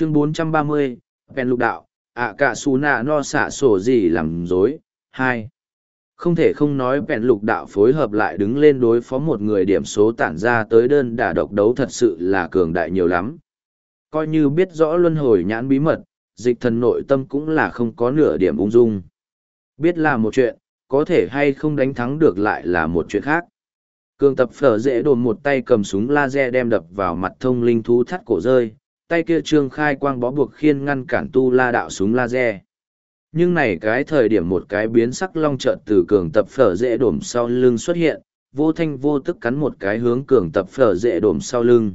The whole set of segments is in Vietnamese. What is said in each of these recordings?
chương 430, Pen lục đạo, ạ cả xù nạ no xả sổ gì làm dối. hai Không thể không nói Pen lục đạo phối hợp lại đứng lên đối phó một người điểm số tản ra tới đơn đả độc đấu thật sự là cường đại nhiều lắm. Coi như biết rõ luân hồi nhãn bí mật, dịch thần nội tâm cũng là không có nửa điểm ung dung. Biết là một chuyện, có thể hay không đánh thắng được lại là một chuyện khác. Cường tập phở dễ đồn một tay cầm súng laser đem đập vào mặt thông linh thú thắt cổ rơi, tay kia trương khai quang bó buộc khiên ngăn cản tu la đạo súng laser. Nhưng này cái thời điểm một cái biến sắc long trợn từ cường tập phở dễ đổm sau lưng xuất hiện, vô thanh vô tức cắn một cái hướng cường tập phở dễ đổm sau lưng.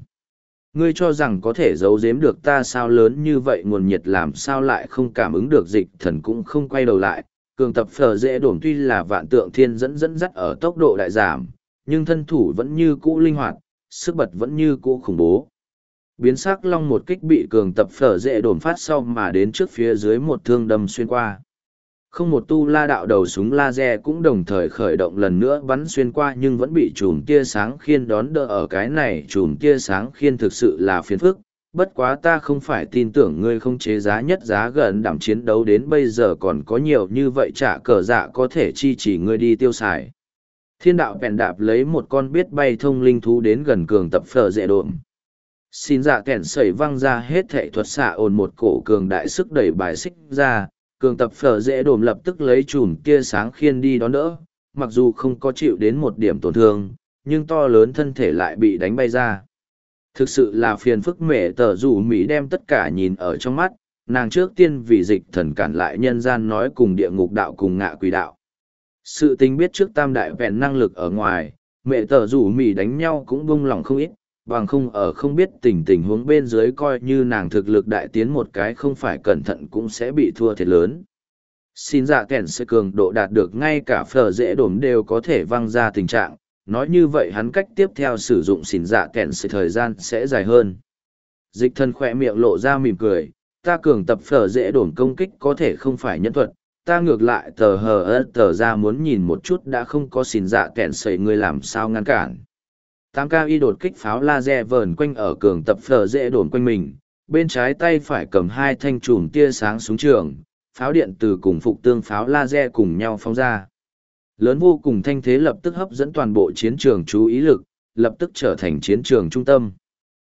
Ngươi cho rằng có thể giấu giếm được ta sao lớn như vậy nguồn nhiệt làm sao lại không cảm ứng được dịch thần cũng không quay đầu lại. Cường tập phở dễ đổm tuy là vạn tượng thiên dẫn dẫn dắt ở tốc độ đại giảm, nhưng thân thủ vẫn như cũ linh hoạt, sức bật vẫn như cũ khủng bố. Biến sắc long một kích bị cường tập phở dễ đổn phát sau mà đến trước phía dưới một thương đâm xuyên qua. Không một tu la đạo đầu súng laser cũng đồng thời khởi động lần nữa bắn xuyên qua nhưng vẫn bị chùm tia sáng khiên đón đỡ ở cái này chùm tia sáng khiên thực sự là phiền phức. Bất quá ta không phải tin tưởng ngươi không chế giá nhất giá gần đảm chiến đấu đến bây giờ còn có nhiều như vậy trả cờ dạ có thể chi chỉ ngươi đi tiêu xài. Thiên đạo bèn đạp lấy một con biết bay thông linh thú đến gần cường tập phở dễ đồn xin dạ kẻn sẩy văng ra hết thệ thuật xạ ồn một cổ cường đại sức đẩy bài xích ra, cường tập phở dễ đồm lập tức lấy chùm tia sáng khiên đi đón đỡ, mặc dù không có chịu đến một điểm tổn thương, nhưng to lớn thân thể lại bị đánh bay ra. Thực sự là phiền phức mẹ tờ rủ mỹ đem tất cả nhìn ở trong mắt, nàng trước tiên vì dịch thần cản lại nhân gian nói cùng địa ngục đạo cùng ngạ quỷ đạo. Sự tính biết trước tam đại vẹn năng lực ở ngoài, mẹ tờ rủ mỹ đánh nhau cũng bung lòng không ít bằng không ở không biết tình tình huống bên dưới coi như nàng thực lực đại tiến một cái không phải cẩn thận cũng sẽ bị thua thiệt lớn. Xin dạ kẻn sẽ cường độ đạt được ngay cả phở dễ đổm đều có thể văng ra tình trạng, nói như vậy hắn cách tiếp theo sử dụng xin dạ kẻn sẽ thời gian sẽ dài hơn. Dịch thân khỏe miệng lộ ra mỉm cười, ta cường tập phở dễ đổm công kích có thể không phải nhân thuật, ta ngược lại tờ hờ ớt tờ ra muốn nhìn một chút đã không có xin dạ kẻn sẩy người làm sao ngăn cản tám ca y đột kích pháo laser vờn quanh ở cường tập phở dễ đồn quanh mình. Bên trái tay phải cầm hai thanh chùm tia sáng súng trường, pháo điện từ cùng phục tương pháo laser cùng nhau phóng ra. Lớn vô cùng thanh thế lập tức hấp dẫn toàn bộ chiến trường chú ý lực, lập tức trở thành chiến trường trung tâm.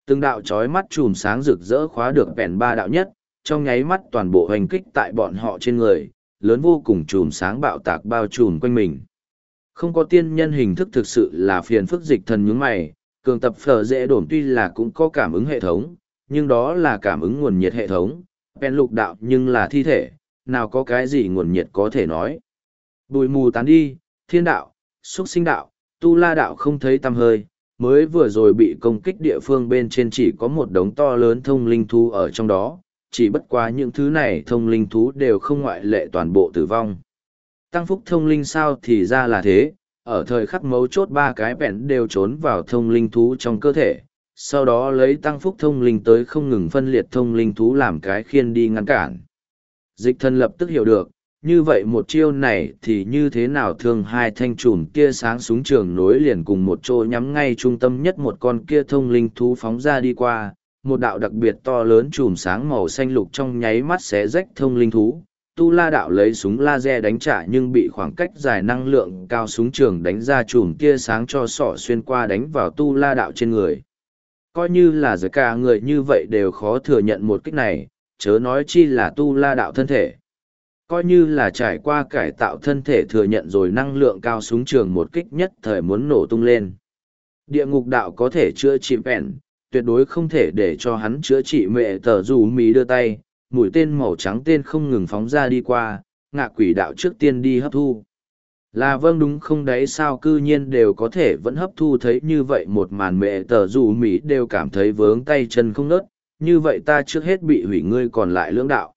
Từng đạo trói mắt chùm sáng rực rỡ khóa được bèn ba đạo nhất, trong nháy mắt toàn bộ hành kích tại bọn họ trên người, lớn vô cùng chùm sáng bạo tạc bao trùm quanh mình không có tiên nhân hình thức thực sự là phiền phức dịch thần nhướng mày, cường tập phở dễ đổm tuy là cũng có cảm ứng hệ thống, nhưng đó là cảm ứng nguồn nhiệt hệ thống, pen lục đạo nhưng là thi thể, nào có cái gì nguồn nhiệt có thể nói. Bùi mù tán đi, thiên đạo, xuất sinh đạo, tu la đạo không thấy tăm hơi, mới vừa rồi bị công kích địa phương bên trên chỉ có một đống to lớn thông linh thú ở trong đó, chỉ bất quá những thứ này thông linh thú đều không ngoại lệ toàn bộ tử vong. Tăng phúc thông linh sao thì ra là thế, ở thời khắc mấu chốt ba cái bẹn đều trốn vào thông linh thú trong cơ thể, sau đó lấy tăng phúc thông linh tới không ngừng phân liệt thông linh thú làm cái khiên đi ngăn cản. Dịch thân lập tức hiểu được, như vậy một chiêu này thì như thế nào thường hai thanh trùm kia sáng súng trường nối liền cùng một chỗ nhắm ngay trung tâm nhất một con kia thông linh thú phóng ra đi qua, một đạo đặc biệt to lớn chùm sáng màu xanh lục trong nháy mắt xé rách thông linh thú, tu la đạo lấy súng laser đánh trả nhưng bị khoảng cách dài năng lượng cao súng trường đánh ra chùm tia sáng cho sỏ xuyên qua đánh vào tu la đạo trên người. Coi như là giới cả người như vậy đều khó thừa nhận một kích này, chớ nói chi là tu la đạo thân thể. Coi như là trải qua cải tạo thân thể thừa nhận rồi năng lượng cao súng trường một kích nhất thời muốn nổ tung lên. Địa ngục đạo có thể chữa trị bèn tuyệt đối không thể để cho hắn chữa trị mẹ tờ dù mì đưa tay mũi tên màu trắng tên không ngừng phóng ra đi qua, ngạ quỷ đạo trước tiên đi hấp thu. Là vâng đúng không đấy sao cư nhiên đều có thể vẫn hấp thu thấy như vậy một màn mẹ tờ dù Mỹ đều cảm thấy vướng tay chân không nớt, như vậy ta trước hết bị hủy ngươi còn lại lưỡng đạo.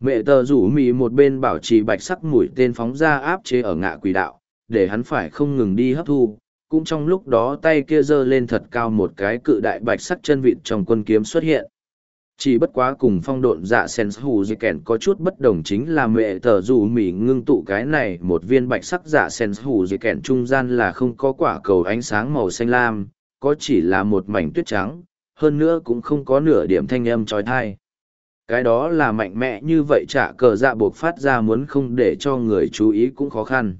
Mẹ tờ rủ Mỹ một bên bảo trì bạch sắc mũi tên phóng ra áp chế ở ngạ quỷ đạo, để hắn phải không ngừng đi hấp thu, cũng trong lúc đó tay kia giơ lên thật cao một cái cự đại bạch sắc chân vịt trong quân kiếm xuất hiện. Chỉ bất quá cùng phong độn dạ sen hù dì kèn có chút bất đồng chính là mẹ tờ dù mỉ ngưng tụ cái này một viên bạch sắc dạ sen hù dì kèn trung gian là không có quả cầu ánh sáng màu xanh lam, có chỉ là một mảnh tuyết trắng, hơn nữa cũng không có nửa điểm thanh âm trói thai. cái đó là mạnh mẽ như vậy trả cờ dạ buộc phát ra muốn không để cho người chú ý cũng khó khăn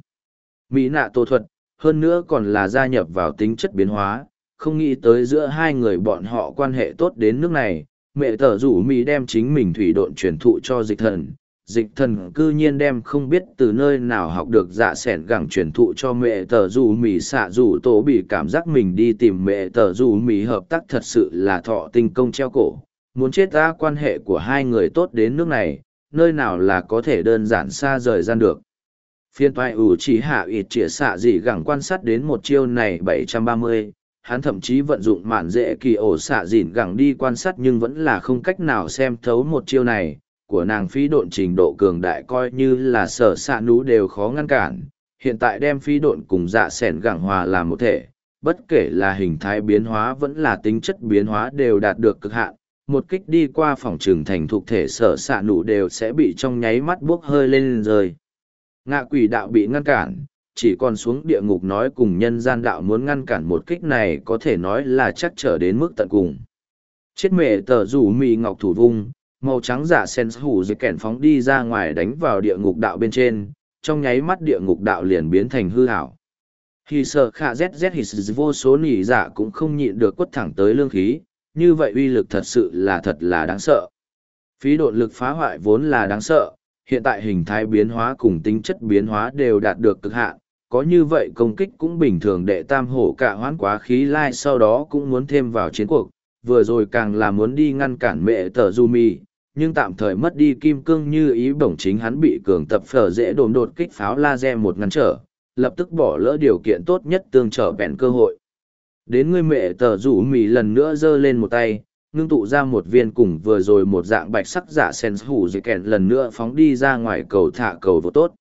mỹ nạ tô thuật hơn nữa còn là gia nhập vào tính chất biến hóa không nghĩ tới giữa hai người bọn họ quan hệ tốt đến nước này mẹ tờ rủ mỹ đem chính mình thủy độn truyền thụ cho dịch thần dịch thần cư nhiên đem không biết từ nơi nào học được dạ s ẻ n gẳng truyền thụ cho mẹ tờ rủ mì. xạ rủ tổ bị cảm giác mình đi tìm mẹ tờ rủ mì hợp tác thật sự là thọ tinh công treo cổ muốn chết ta quan hệ của hai người tốt đến nước này nơi nào là có thể đơn giản xa rời gian được phiên toại ủ chỉ hạ ít chĩa xạ dị gẳng quan sát đến một chiêu này 730, hắn thậm chí vận dụng mạn dễ kỳ ổ xạ dịn gẳng đi quan sát nhưng vẫn là không cách nào xem thấu một chiêu này. Của nàng phí độn trình độ cường đại coi như là sở xạ nú đều khó ngăn cản. Hiện tại đem phí độn cùng dạ s ẻ n gẳng hòa làm một thể. Bất kể là hình thái biến hóa vẫn là tính chất biến hóa đều đạt được cực hạn. Một kích đi qua phòng trường thành thuộc thể sở xạ nụ đều sẽ bị trong nháy mắt buốc hơi lên rơi. Ngạ quỷ đạo bị ngăn cản chỉ còn xuống địa ngục nói cùng nhân gian đạo muốn ngăn cản một kích này có thể nói là chắc trở đến mức tận cùng. Chết mẹ tờ rủ mì ngọc thủ vung, màu trắng giả sen hủ dưới kẻn phóng đi ra ngoài đánh vào địa ngục đạo bên trên, trong nháy mắt địa ngục đạo liền biến thành hư hảo. hì sợ khả ZZ hì vô số nỉ giả cũng không nhịn được quất thẳng tới lương khí, như vậy uy lực thật sự là thật là đáng sợ. Phí độn lực phá hoại vốn là đáng sợ, hiện tại hình thái biến hóa cùng tính chất biến hóa đều đạt được cực hạn, có như vậy công kích cũng bình thường đệ tam hổ cả hoãn quá khí lai sau đó cũng muốn thêm vào chiến cuộc, vừa rồi càng là muốn đi ngăn cản mẹ tờ du mì, nhưng tạm thời mất đi kim cương như ý bổng chính hắn bị cường tập phở dễ đồn đột kích pháo laser một ngăn trở, lập tức bỏ lỡ điều kiện tốt nhất tương trở bẹn cơ hội. Đến người mẹ tờ rủ mì lần nữa giơ lên một tay, ngưng tụ ra một viên cùng vừa rồi một dạng bạch sắc giả sen hủ dây kèn lần nữa phóng đi ra ngoài cầu thả cầu vô tốt.